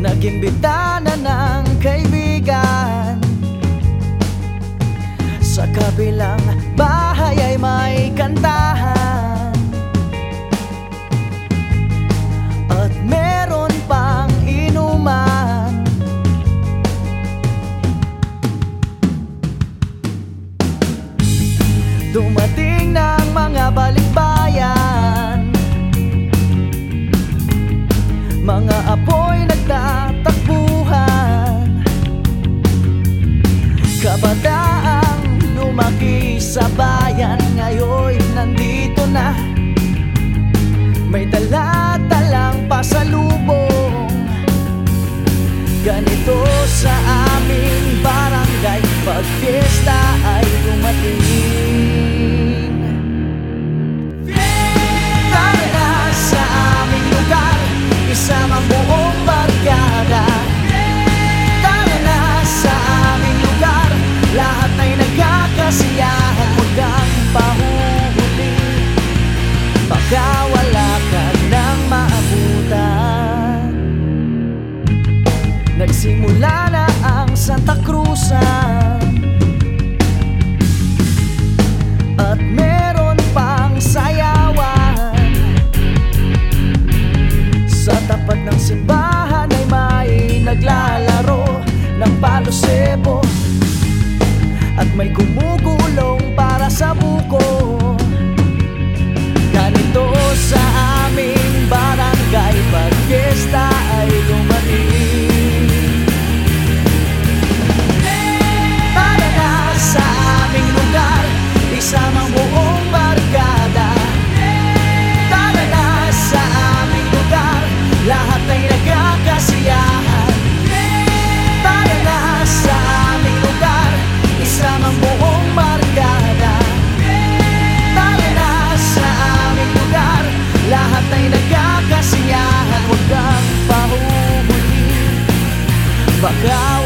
Nagimbita na ng kaibigan. Sa kabilang bahay ay may kantahan. At meron pang inuman. Dumating Mga apoy nagtatakbuhan. Kabataang lumaki sa bayan Ngayon nandito na. May dala-dalang pasalubong. Ganito sa aming barangay Pag fiesta Simula na ang Santa Cruzan At meron pang sayawan. Sa tapat ng simbahan ay may naglalaro Ng palosebo. At may gumagawa бокал.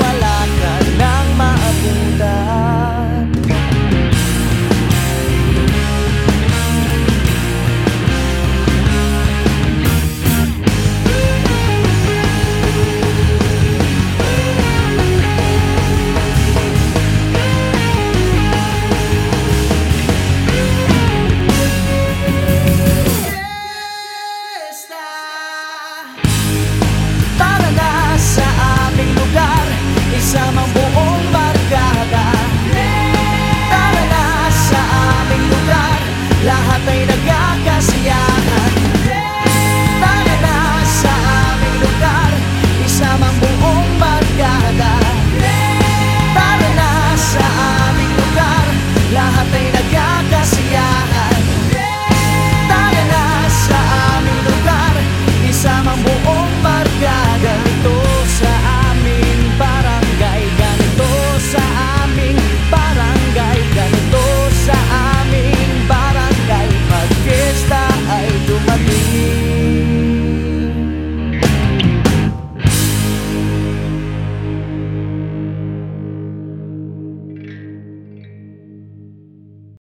I think